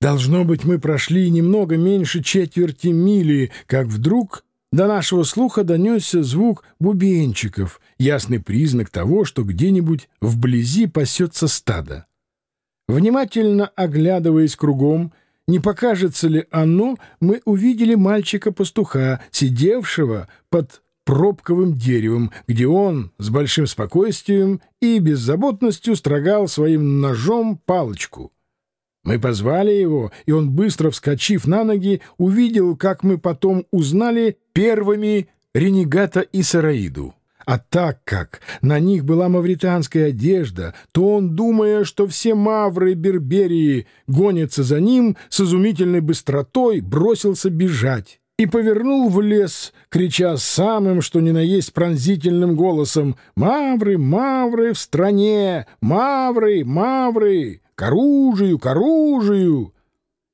Должно быть, мы прошли немного меньше четверти мили, как вдруг до нашего слуха донесся звук бубенчиков, ясный признак того, что где-нибудь вблизи пасется стадо. Внимательно оглядываясь кругом, не покажется ли оно, мы увидели мальчика-пастуха, сидевшего под пробковым деревом, где он с большим спокойствием и беззаботностью строгал своим ножом палочку. Мы позвали его, и он, быстро вскочив на ноги, увидел, как мы потом узнали первыми ренегата и сараиду. А так как на них была мавританская одежда, то он, думая, что все мавры Берберии гонятся за ним, с изумительной быстротой бросился бежать и повернул в лес, крича самым, что ни на есть пронзительным голосом «Мавры, мавры в стране! Мавры, мавры!» К оружию! К оружию!»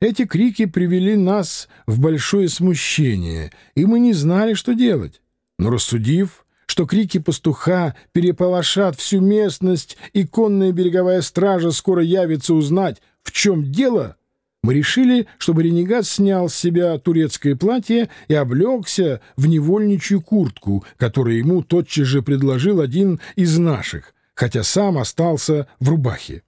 Эти крики привели нас в большое смущение, и мы не знали, что делать. Но рассудив, что крики пастуха переполошат всю местность, и конная береговая стража скоро явится узнать, в чем дело, мы решили, чтобы ренегат снял с себя турецкое платье и облегся в невольничью куртку, которую ему тотчас же предложил один из наших, хотя сам остался в рубахе.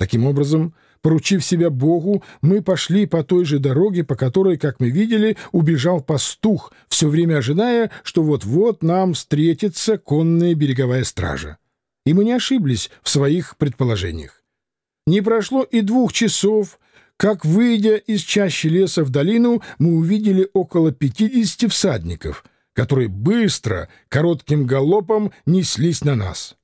Таким образом, поручив себя Богу, мы пошли по той же дороге, по которой, как мы видели, убежал пастух, все время ожидая, что вот-вот нам встретится конная береговая стража. И мы не ошиблись в своих предположениях. Не прошло и двух часов, как, выйдя из чащи леса в долину, мы увидели около пятидесяти всадников, которые быстро, коротким галопом неслись на нас.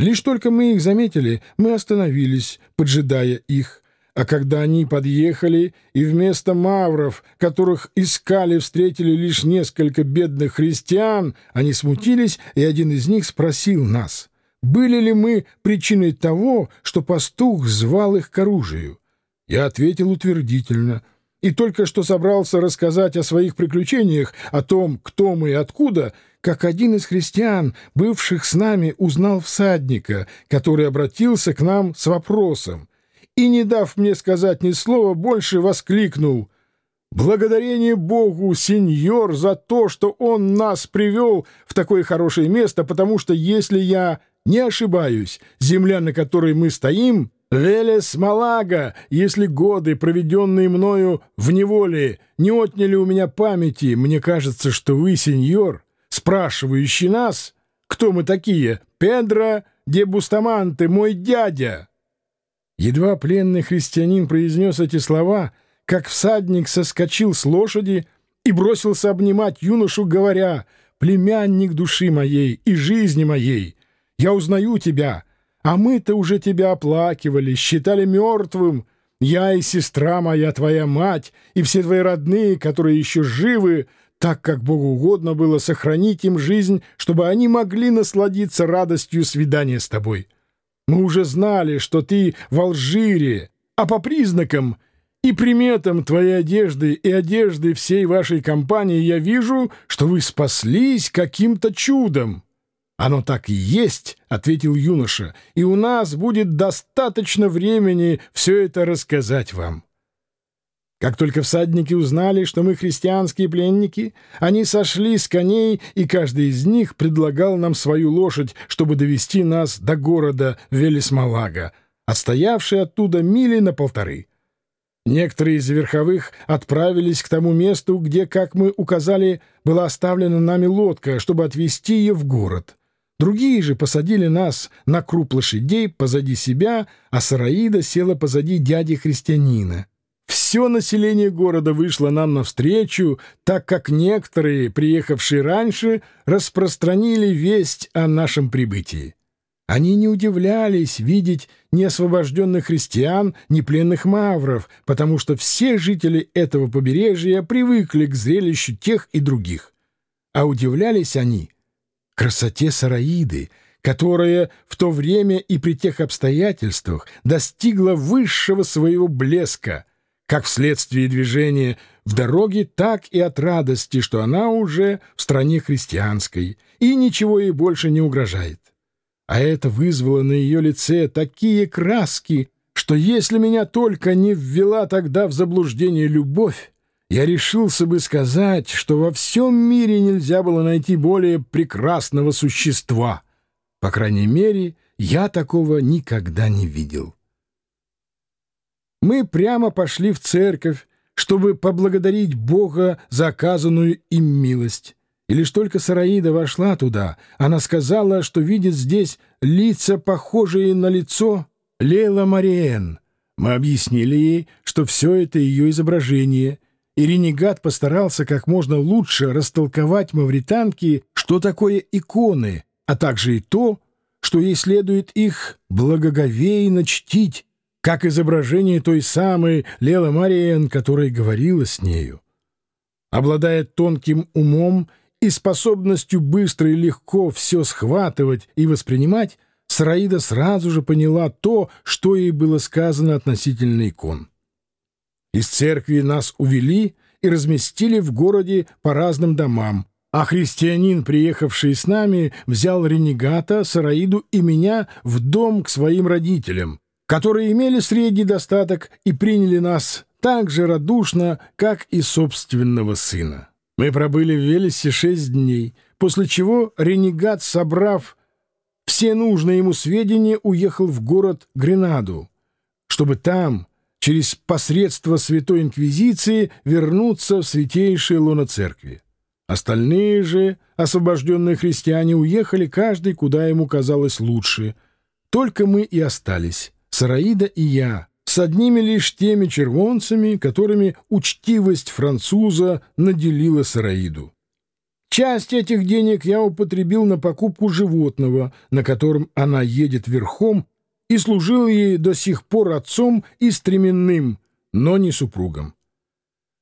Лишь только мы их заметили, мы остановились, поджидая их. А когда они подъехали, и вместо мавров, которых искали, встретили лишь несколько бедных христиан, они смутились, и один из них спросил нас, были ли мы причиной того, что пастух звал их к оружию. Я ответил утвердительно — и только что собрался рассказать о своих приключениях, о том, кто мы и откуда, как один из христиан, бывших с нами, узнал всадника, который обратился к нам с вопросом, и, не дав мне сказать ни слова, больше воскликнул. «Благодарение Богу, сеньор, за то, что он нас привел в такое хорошее место, потому что, если я не ошибаюсь, земля, на которой мы стоим, Велес Малага, если годы, проведенные мною в неволе, не отняли у меня памяти, мне кажется, что вы, сеньор, спрашивающий нас, кто мы такие, Педро де Бустаманте, мой дядя. Едва пленный христианин произнес эти слова, как всадник соскочил с лошади и бросился обнимать юношу, говоря, «Племянник души моей и жизни моей, я узнаю тебя». А мы-то уже тебя оплакивали, считали мертвым. Я и сестра моя, твоя мать, и все твои родные, которые еще живы, так как Богу угодно было сохранить им жизнь, чтобы они могли насладиться радостью свидания с тобой. Мы уже знали, что ты в Алжире, а по признакам и приметам твоей одежды и одежды всей вашей компании я вижу, что вы спаслись каким-то чудом. «Оно так и есть», — ответил юноша, — «и у нас будет достаточно времени все это рассказать вам». Как только всадники узнали, что мы христианские пленники, они сошли с коней, и каждый из них предлагал нам свою лошадь, чтобы довести нас до города Велесмалага, отстоявший оттуда мили на полторы. Некоторые из верховых отправились к тому месту, где, как мы указали, была оставлена нами лодка, чтобы отвезти ее в город. Другие же посадили нас на круп лошадей позади себя, а Сараида села позади дяди-христианина. Все население города вышло нам навстречу, так как некоторые, приехавшие раньше, распространили весть о нашем прибытии. Они не удивлялись видеть ни освобожденных христиан, ни пленных мавров, потому что все жители этого побережья привыкли к зрелищу тех и других. А удивлялись они — красоте Сараиды, которая в то время и при тех обстоятельствах достигла высшего своего блеска, как вследствие движения в дороге, так и от радости, что она уже в стране христианской, и ничего ей больше не угрожает. А это вызвало на ее лице такие краски, что если меня только не ввела тогда в заблуждение любовь, я решился бы сказать, что во всем мире нельзя было найти более прекрасного существа. По крайней мере, я такого никогда не видел. Мы прямо пошли в церковь, чтобы поблагодарить Бога за оказанную им милость. И лишь только Сараида вошла туда, она сказала, что видит здесь лица, похожие на лицо Лейла Мариен. Мы объяснили ей, что все это ее изображение, и ренегат постарался как можно лучше растолковать мавританке, что такое иконы, а также и то, что ей следует их благоговейно чтить, как изображение той самой Лела Мариен, которая говорила с нею. Обладая тонким умом и способностью быстро и легко все схватывать и воспринимать, Сараида сразу же поняла то, что ей было сказано относительно икон. Из церкви нас увели и разместили в городе по разным домам, а христианин, приехавший с нами, взял ренегата, Сараиду и меня в дом к своим родителям, которые имели средний достаток и приняли нас так же радушно, как и собственного сына. Мы пробыли в Велесе шесть дней, после чего ренегат, собрав все нужные ему сведения, уехал в город Гренаду, чтобы там, через посредство Святой Инквизиции, вернуться в святейшее лоно церкви. Остальные же, освобожденные христиане, уехали каждый, куда ему казалось лучше. Только мы и остались, Сараида и я, с одними лишь теми червонцами, которыми учтивость француза наделила Сараиду. Часть этих денег я употребил на покупку животного, на котором она едет верхом, и служил ей до сих пор отцом и стременным, но не супругом.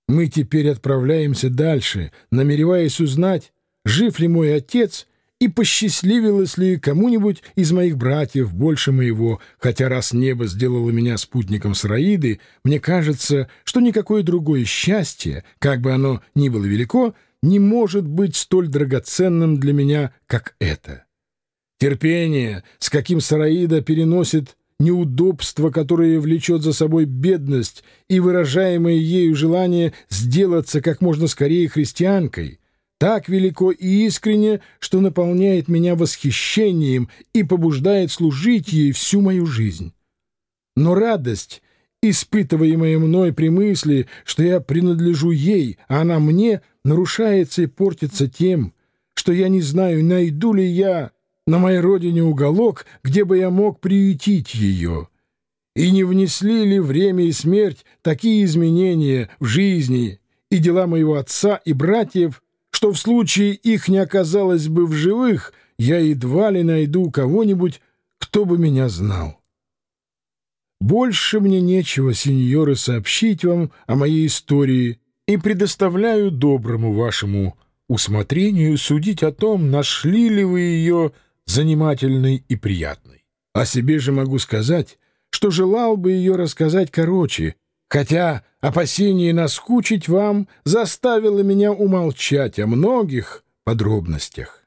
Мы теперь отправляемся дальше, намереваясь узнать, жив ли мой отец и посчастливилось ли кому-нибудь из моих братьев больше моего, хотя раз небо сделало меня спутником Сраиды, мне кажется, что никакое другое счастье, как бы оно ни было велико, не может быть столь драгоценным для меня, как это. Терпение, с каким Сараида переносит неудобство, которое влечет за собой бедность и выражаемое ею желание сделаться как можно скорее христианкой — так велико и искренне, что наполняет меня восхищением и побуждает служить ей всю мою жизнь. Но радость, испытываемая мной при мысли, что я принадлежу ей, а она мне, нарушается и портится тем, что я не знаю, найду ли я на моей родине уголок, где бы я мог приютить ее. И не внесли ли время и смерть такие изменения в жизни и дела моего отца и братьев, что в случае их не оказалось бы в живых, я едва ли найду кого-нибудь, кто бы меня знал. Больше мне нечего, сеньоры, сообщить вам о моей истории и предоставляю доброму вашему усмотрению судить о том, нашли ли вы ее занимательной и приятной. О себе же могу сказать, что желал бы ее рассказать короче — хотя опасение наскучить вам заставило меня умолчать о многих подробностях.